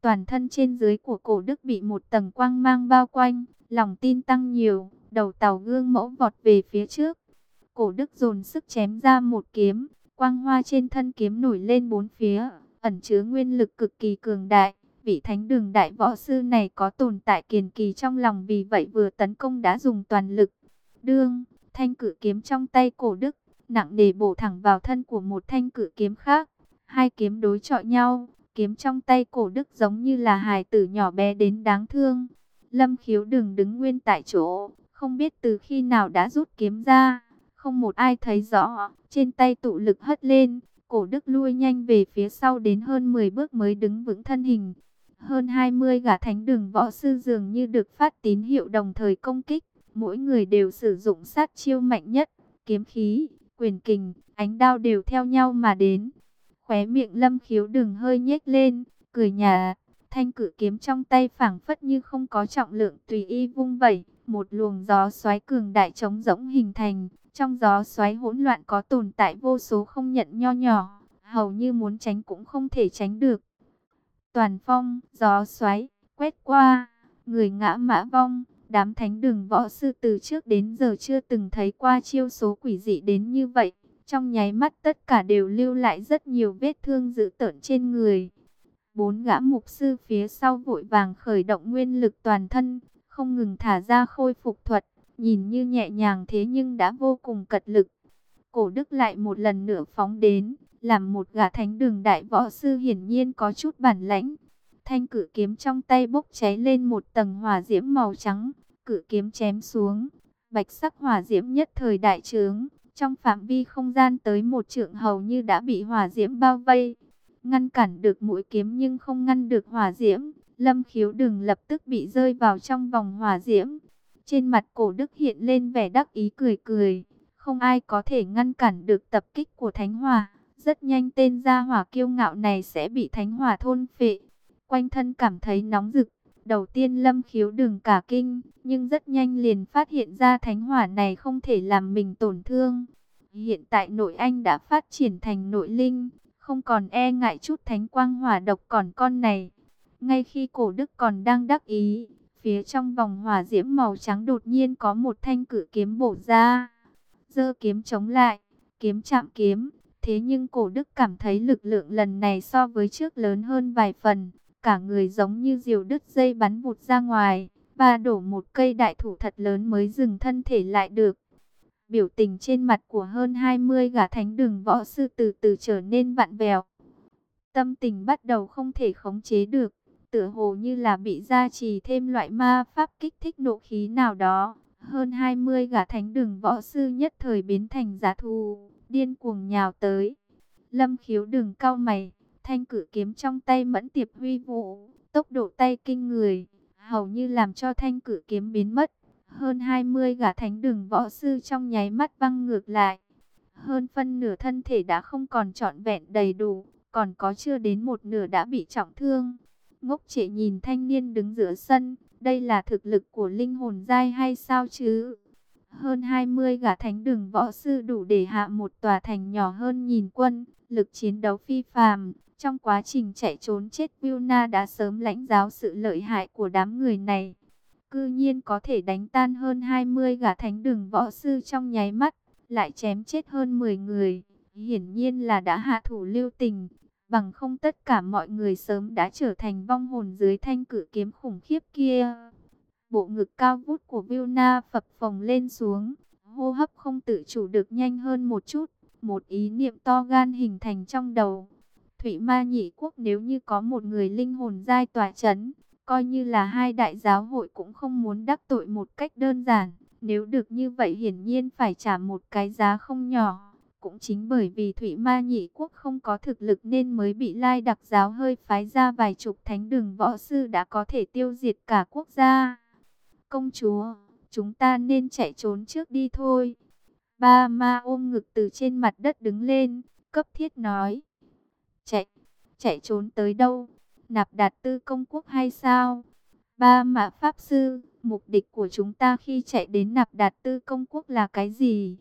Toàn thân trên dưới của cổ đức bị một tầng quang mang bao quanh, lòng tin tăng nhiều, đầu tàu gương mẫu vọt về phía trước. Cổ đức dồn sức chém ra một kiếm, quang hoa trên thân kiếm nổi lên bốn phía, ẩn chứa nguyên lực cực kỳ cường đại. Vị thánh đường đại võ sư này có tồn tại kiền kỳ trong lòng vì vậy vừa tấn công đã dùng toàn lực. Đương, thanh cử kiếm trong tay cổ đức, nặng nề bổ thẳng vào thân của một thanh cử kiếm khác. Hai kiếm đối chọi nhau, Kiếm trong tay cổ đức giống như là hài tử nhỏ bé đến đáng thương. Lâm khiếu đừng đứng nguyên tại chỗ, không biết từ khi nào đã rút kiếm ra. Không một ai thấy rõ, trên tay tụ lực hất lên, cổ đức lui nhanh về phía sau đến hơn 10 bước mới đứng vững thân hình. Hơn 20 gã thánh đường võ sư dường như được phát tín hiệu đồng thời công kích, mỗi người đều sử dụng sát chiêu mạnh nhất, kiếm khí, quyền kình, ánh đao đều theo nhau mà đến. Khóe miệng lâm khiếu đường hơi nhếch lên, cười nhà. Thanh cử kiếm trong tay phảng phất như không có trọng lượng tùy y vung vẩy. Một luồng gió xoáy cường đại trống rỗng hình thành. Trong gió xoáy hỗn loạn có tồn tại vô số không nhận nho nhỏ. Hầu như muốn tránh cũng không thể tránh được. Toàn phong, gió xoáy, quét qua, người ngã mã vong. Đám thánh đường võ sư từ trước đến giờ chưa từng thấy qua chiêu số quỷ dị đến như vậy. Trong nháy mắt tất cả đều lưu lại rất nhiều vết thương dữ tợn trên người. Bốn gã mục sư phía sau vội vàng khởi động nguyên lực toàn thân, không ngừng thả ra khôi phục thuật, nhìn như nhẹ nhàng thế nhưng đã vô cùng cật lực. cổ đức lại một lần nữa phóng đến, làm một gã thánh đường đại võ sư hiển nhiên có chút bản lãnh. Thanh cử kiếm trong tay bốc cháy lên một tầng hỏa diễm màu trắng, cử kiếm chém xuống, bạch sắc hỏa diễm nhất thời đại trướng, trong phạm vi không gian tới một trượng hầu như đã bị hỏa diễm bao vây, ngăn cản được mũi kiếm nhưng không ngăn được hỏa diễm. Lâm khiếu đừng lập tức bị rơi vào trong vòng hỏa diễm. Trên mặt cổ đức hiện lên vẻ đắc ý cười cười. Không ai có thể ngăn cản được tập kích của Thánh Hỏa. Rất nhanh tên gia hỏa kiêu ngạo này sẽ bị Thánh Hỏa thôn phệ. Quanh thân cảm thấy nóng rực. Đầu tiên lâm khiếu đừng cả kinh. Nhưng rất nhanh liền phát hiện ra Thánh Hỏa này không thể làm mình tổn thương. Hiện tại nội anh đã phát triển thành nội linh. Không còn e ngại chút thánh quang hỏa độc còn con này. Ngay khi cổ đức còn đang đắc ý, phía trong vòng hỏa diễm màu trắng đột nhiên có một thanh cử kiếm bổ ra. Dơ kiếm chống lại, kiếm chạm kiếm. Thế nhưng cổ đức cảm thấy lực lượng lần này so với trước lớn hơn vài phần. Cả người giống như diều đứt dây bắn vụt ra ngoài. Ba đổ một cây đại thủ thật lớn mới dừng thân thể lại được. Biểu tình trên mặt của hơn 20 gã thánh đường võ sư từ từ trở nên vặn vẹo. Tâm tình bắt đầu không thể khống chế được tựa hồ như là bị gia trì thêm loại ma pháp kích thích nộ khí nào đó. Hơn 20 gã thánh đường võ sư nhất thời biến thành giả thù, điên cuồng nhào tới. Lâm khiếu đường cao mày, thanh cử kiếm trong tay mẫn tiệp huy vũ, tốc độ tay kinh người, hầu như làm cho thanh cử kiếm biến mất. Hơn 20 gã thánh đường võ sư trong nháy mắt văng ngược lại. Hơn phân nửa thân thể đã không còn trọn vẹn đầy đủ, còn có chưa đến một nửa đã bị trọng thương ngốc trệ nhìn thanh niên đứng giữa sân, đây là thực lực của linh hồn giai hay sao chứ? Hơn 20 gã thánh đường võ sư đủ để hạ một tòa thành nhỏ hơn nhìn quân, lực chiến đấu phi phàm. Trong quá trình chạy trốn chết Vilna đã sớm lãnh giáo sự lợi hại của đám người này. Cư nhiên có thể đánh tan hơn 20 gã thánh đường võ sư trong nháy mắt, lại chém chết hơn 10 người. Hiển nhiên là đã hạ thủ lưu tình, Bằng không tất cả mọi người sớm đã trở thành vong hồn dưới thanh cử kiếm khủng khiếp kia. Bộ ngực cao vút của Vilna phập phồng lên xuống, hô hấp không tự chủ được nhanh hơn một chút. Một ý niệm to gan hình thành trong đầu. Thủy Ma Nhị Quốc nếu như có một người linh hồn giai tòa chấn, coi như là hai đại giáo hội cũng không muốn đắc tội một cách đơn giản. Nếu được như vậy hiển nhiên phải trả một cái giá không nhỏ. Cũng chính bởi vì Thủy Ma Nhị Quốc không có thực lực nên mới bị Lai Đặc Giáo hơi phái ra vài chục thánh đường võ sư đã có thể tiêu diệt cả quốc gia. Công chúa, chúng ta nên chạy trốn trước đi thôi. Ba ma ôm ngực từ trên mặt đất đứng lên, cấp thiết nói. Chạy, chạy trốn tới đâu? Nạp đạt tư công quốc hay sao? Ba mạ pháp sư, mục đích của chúng ta khi chạy đến nạp đạt tư công quốc là cái gì?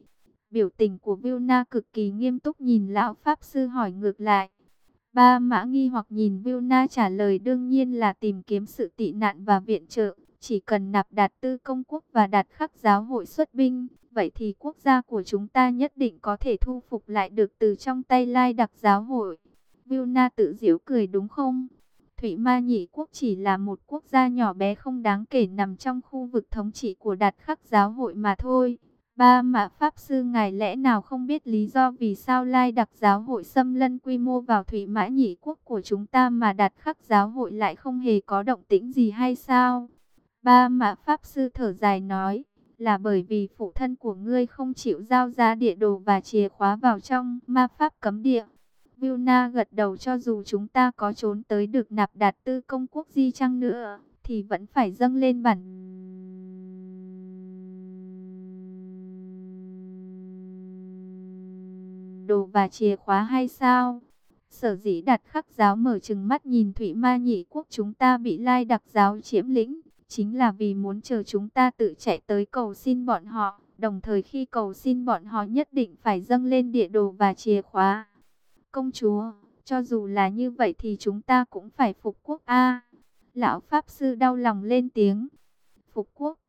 Biểu tình của Vilna cực kỳ nghiêm túc nhìn lão Pháp Sư hỏi ngược lại. Ba mã nghi hoặc nhìn Vilna trả lời đương nhiên là tìm kiếm sự tị nạn và viện trợ. Chỉ cần nạp đạt tư công quốc và đạt khắc giáo hội xuất binh, vậy thì quốc gia của chúng ta nhất định có thể thu phục lại được từ trong tay lai đặc giáo hội. Vilna tự giễu cười đúng không? Thủy Ma Nhị Quốc chỉ là một quốc gia nhỏ bé không đáng kể nằm trong khu vực thống trị của đạt khắc giáo hội mà thôi. Ba mạ Pháp Sư ngài lẽ nào không biết lý do vì sao Lai đặc giáo hội xâm lân quy mô vào Thủy Mã Nhị Quốc của chúng ta mà đặt khắc giáo hội lại không hề có động tĩnh gì hay sao? Ba mạ Pháp Sư thở dài nói, là bởi vì phụ thân của ngươi không chịu giao ra địa đồ và chìa khóa vào trong ma Pháp cấm địa. Vilna gật đầu cho dù chúng ta có trốn tới được nạp đạt tư công quốc di chăng nữa, thì vẫn phải dâng lên bản đồ và chìa khóa hay sao? Sở dĩ đặt khắc giáo mở chừng mắt nhìn Thủy Ma Nhị Quốc chúng ta bị lai đặc giáo chiếm lĩnh, chính là vì muốn chờ chúng ta tự chạy tới cầu xin bọn họ, đồng thời khi cầu xin bọn họ nhất định phải dâng lên địa đồ và chìa khóa. Công chúa, cho dù là như vậy thì chúng ta cũng phải phục quốc a. Lão Pháp Sư đau lòng lên tiếng. Phục quốc,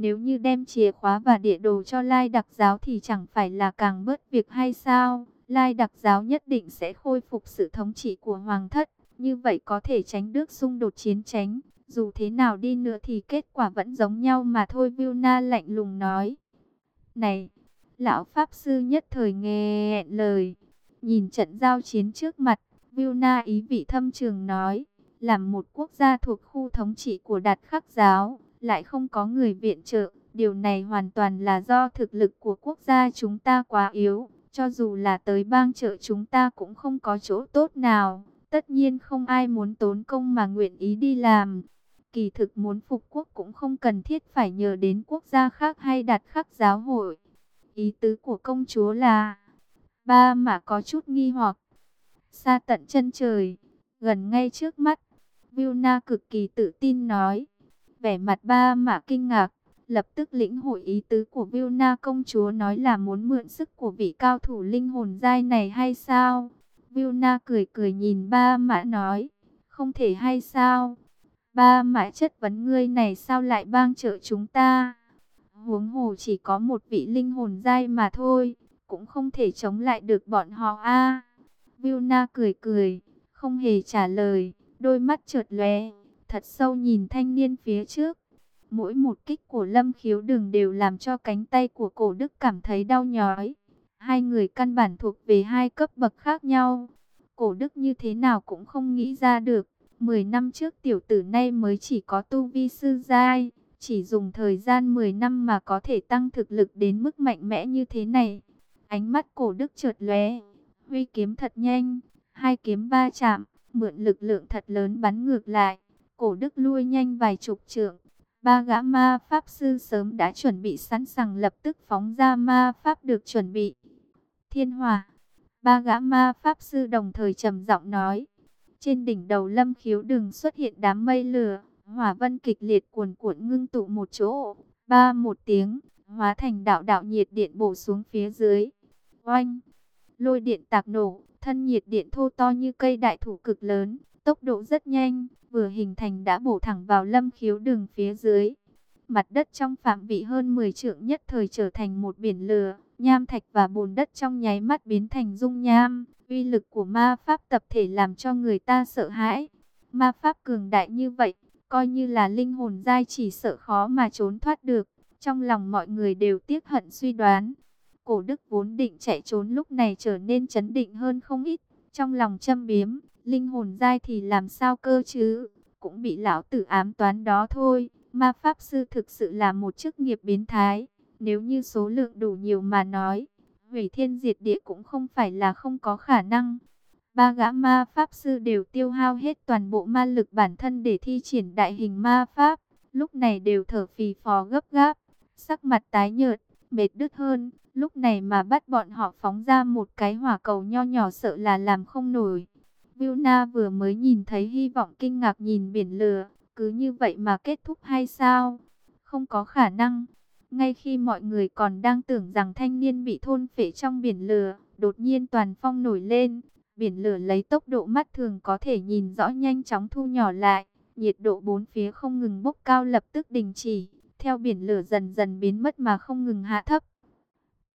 nếu như đem chìa khóa và địa đồ cho Lai Đặc Giáo thì chẳng phải là càng bớt việc hay sao? Lai Đặc Giáo nhất định sẽ khôi phục sự thống trị của Hoàng thất. Như vậy có thể tránh được xung đột chiến tranh. Dù thế nào đi nữa thì kết quả vẫn giống nhau mà thôi Vilna lạnh lùng nói. Này, Lão Pháp Sư nhất thời nghe lời, nhìn trận giao chiến trước mặt, Vilna ý vị thâm trường nói, làm một quốc gia thuộc khu thống trị của đạt khắc giáo, lại không có người viện trợ, điều này hoàn toàn là do thực lực của quốc gia chúng ta quá yếu, cho dù là tới bang trợ chúng ta cũng không có chỗ tốt nào, tất nhiên không ai muốn tốn công mà nguyện ý đi làm. Kỳ thực muốn phục quốc cũng không cần thiết phải nhờ đến quốc gia khác hay đặt khắc giáo hội. Ý tứ của công chúa là, ba mà có chút nghi hoặc, xa tận chân trời, gần ngay trước mắt. Vilna cực kỳ tự tin nói, vẻ mặt ba mã kinh ngạc, lập tức lĩnh hội ý tứ của Vilna công chúa nói là muốn mượn sức của vị cao thủ linh hồn giai này hay sao? Vilna cười cười nhìn ba mã nói, không thể hay sao? Ba mã chất vấn ngươi này sao lại bang trợ chúng ta? Huống hồ chỉ có một vị linh hồn giai mà thôi, cũng không thể chống lại được bọn họ a. À, Vilna cười cười, không hề trả lời, đôi mắt chợt lóe, thật sâu nhìn thanh niên phía trước. Mỗi một kích của Lâm Khiếu đường đều làm cho cánh tay của cổ đức cảm thấy đau nhói. Hai người căn bản thuộc về hai cấp bậc khác nhau. Cổ đức như thế nào cũng không nghĩ ra được. Mười năm trước tiểu tử nay mới chỉ có tu vi sư giai. Chỉ dùng thời gian 10 năm mà có thể tăng thực lực đến mức mạnh mẽ như thế này. Ánh mắt cổ đức chợt lóe, huy kiếm thật nhanh, hai kiếm ba chạm, mượn lực lượng thật lớn bắn ngược lại. Cổ đức lui nhanh vài chục trượng, ba gã ma pháp sư sớm đã chuẩn bị sẵn sàng lập tức phóng ra ma pháp được chuẩn bị. Thiên hòa, ba gã ma pháp sư đồng thời trầm giọng nói. Trên đỉnh đầu lâm khiếu đừng xuất hiện đám mây lửa, hỏa vân kịch liệt cuồn cuộn ngưng tụ một chỗ, ba một tiếng, hóa thành đạo đạo nhiệt điện bổ xuống phía dưới. Oanh, lôi điện tạc nổ, thân nhiệt điện thô to như cây đại thủ cực lớn, tốc độ rất nhanh, vừa hình thành đã bổ thẳng vào lâm khiếu đường phía dưới. Mặt đất trong phạm vị hơn 10 trượng nhất thời trở thành một biển lửa, nham thạch và bùn đất trong nháy mắt biến thành dung nham. Uy lực của ma pháp tập thể làm cho người ta sợ hãi. Ma pháp cường đại như vậy, coi như là linh hồn giai chỉ sợ khó mà trốn thoát được. Trong lòng mọi người đều tiếc hận suy đoán. Cổ đức vốn định chạy trốn lúc này trở nên chấn định hơn không ít. Trong lòng châm biếm, linh hồn dai thì làm sao cơ chứ? Cũng bị lão tử ám toán đó thôi. Ma pháp sư thực sự là một chức nghiệp biến thái. Nếu như số lượng đủ nhiều mà nói, hủy thiên diệt địa cũng không phải là không có khả năng. Ba gã ma pháp sư đều tiêu hao hết toàn bộ ma lực bản thân để thi triển đại hình ma pháp. Lúc này đều thở phì phò gấp gáp, sắc mặt tái nhợt, mệt đứt hơn. Lúc này mà bắt bọn họ phóng ra một cái hỏa cầu nho nhỏ sợ là làm không nổi. Vilna vừa mới nhìn thấy hy vọng kinh ngạc nhìn biển lửa, cứ như vậy mà kết thúc hay sao? Không có khả năng. Ngay khi mọi người còn đang tưởng rằng thanh niên bị thôn phệ trong biển lửa, đột nhiên toàn phong nổi lên. Biển lửa lấy tốc độ mắt thường có thể nhìn rõ nhanh chóng thu nhỏ lại. Nhiệt độ bốn phía không ngừng bốc cao lập tức đình chỉ. Theo biển lửa dần dần biến mất mà không ngừng hạ thấp.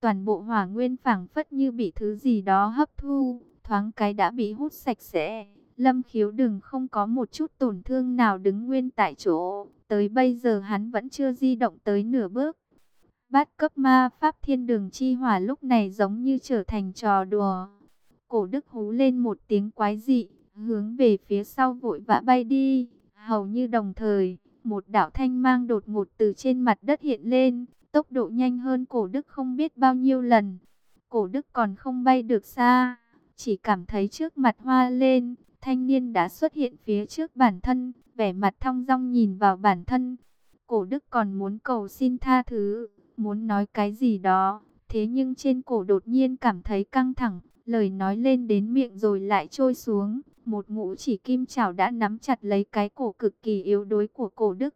Toàn bộ hỏa nguyên phảng phất như bị thứ gì đó hấp thu, thoáng cái đã bị hút sạch sẽ. Lâm khiếu đừng không có một chút tổn thương nào đứng nguyên tại chỗ. Tới bây giờ hắn vẫn chưa di động tới nửa bước. Bát cấp ma pháp thiên đường chi hỏa lúc này giống như trở thành trò đùa. Cổ đức hú lên một tiếng quái dị, hướng về phía sau vội vã bay đi. Hầu như đồng thời, một đạo thanh mang đột ngột từ trên mặt đất hiện lên, tốc độ nhanh hơn cổ đức không biết bao nhiêu lần. Cổ đức còn không bay được xa, chỉ cảm thấy trước mặt hoa lên, thanh niên đã xuất hiện phía trước bản thân, vẻ mặt thong dong nhìn vào bản thân. Cổ đức còn muốn cầu xin tha thứ, muốn nói cái gì đó, thế nhưng trên cổ đột nhiên cảm thấy căng thẳng, lời nói lên đến miệng rồi lại trôi xuống. Một ngũ chỉ kim chảo đã nắm chặt lấy cái cổ cực kỳ yếu đuối của cổ đức.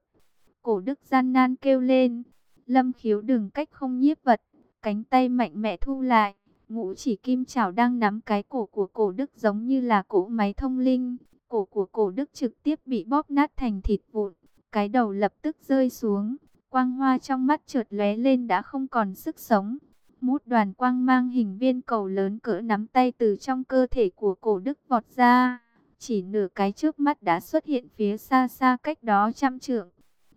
Cổ đức gian nan kêu lên, lâm khiếu đừng cách không nhiếp vật, cánh tay mạnh mẽ thu lại. Ngũ chỉ kim chảo đang nắm cái cổ của cổ đức giống như là cỗ máy thông linh. Cổ của cổ đức trực tiếp bị bóp nát thành thịt vụn. Cái đầu lập tức rơi xuống. Quang hoa trong mắt trượt lóe lên đã không còn sức sống. Mút đoàn quang mang hình viên cầu lớn cỡ nắm tay từ trong cơ thể của cổ đức vọt ra. Chỉ nửa cái trước mắt đã xuất hiện phía xa xa cách đó trăm trượng.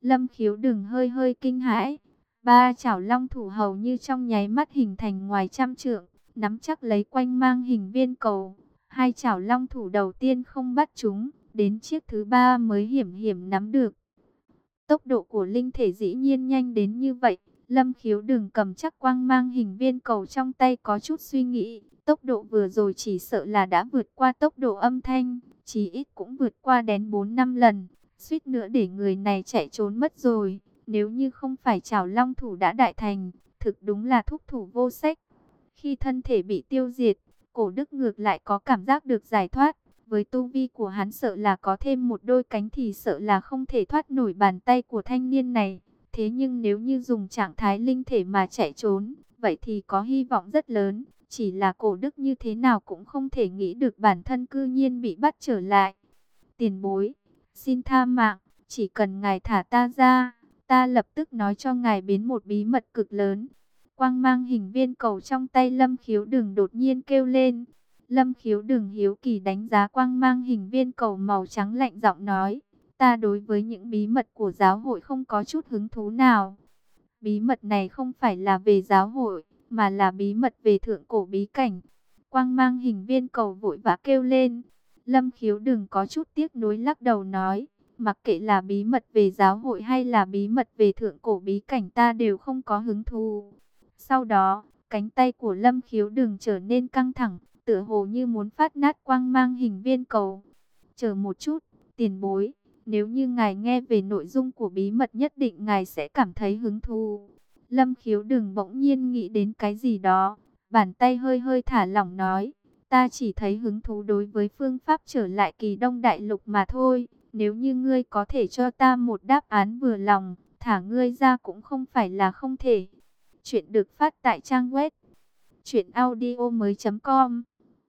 Lâm khiếu đừng hơi hơi kinh hãi. Ba chảo long thủ hầu như trong nháy mắt hình thành ngoài trăm trượng, nắm chắc lấy quanh mang hình viên cầu. Hai chảo long thủ đầu tiên không bắt chúng, đến chiếc thứ ba mới hiểm hiểm nắm được. Tốc độ của linh thể dĩ nhiên nhanh đến như vậy, lâm khiếu đừng cầm chắc quang mang hình viên cầu trong tay có chút suy nghĩ. Tốc độ vừa rồi chỉ sợ là đã vượt qua tốc độ âm thanh, chỉ ít cũng vượt qua đến 4 năm lần, suýt nữa để người này chạy trốn mất rồi. Nếu như không phải chảo long thủ đã đại thành, thực đúng là thúc thủ vô sách. Khi thân thể bị tiêu diệt, cổ đức ngược lại có cảm giác được giải thoát. Với tu vi của hắn sợ là có thêm một đôi cánh thì sợ là không thể thoát nổi bàn tay của thanh niên này. Thế nhưng nếu như dùng trạng thái linh thể mà chạy trốn, vậy thì có hy vọng rất lớn. Chỉ là cổ đức như thế nào cũng không thể nghĩ được bản thân cư nhiên bị bắt trở lại. Tiền bối, xin tha mạng, chỉ cần ngài thả ta ra, ta lập tức nói cho ngài biến một bí mật cực lớn. Quang mang hình viên cầu trong tay Lâm Khiếu Đừng đột nhiên kêu lên. Lâm Khiếu Đừng hiếu kỳ đánh giá quang mang hình viên cầu màu trắng lạnh giọng nói. Ta đối với những bí mật của giáo hội không có chút hứng thú nào. Bí mật này không phải là về giáo hội, mà là bí mật về thượng cổ bí cảnh. Quang mang hình viên cầu vội vã kêu lên. Lâm Khiếu Đừng có chút tiếc nuối lắc đầu nói. Mặc kệ là bí mật về giáo hội hay là bí mật về thượng cổ bí cảnh ta đều không có hứng thú. Sau đó, cánh tay của Lâm Khiếu đừng trở nên căng thẳng, tựa hồ như muốn phát nát quang mang hình viên cầu. Chờ một chút, tiền bối, nếu như ngài nghe về nội dung của bí mật nhất định ngài sẽ cảm thấy hứng thú. Lâm Khiếu đừng bỗng nhiên nghĩ đến cái gì đó, bàn tay hơi hơi thả lỏng nói, ta chỉ thấy hứng thú đối với phương pháp trở lại kỳ đông đại lục mà thôi. Nếu như ngươi có thể cho ta một đáp án vừa lòng, thả ngươi ra cũng không phải là không thể. Chuyện được phát tại trang web truyệnaudiomoi.com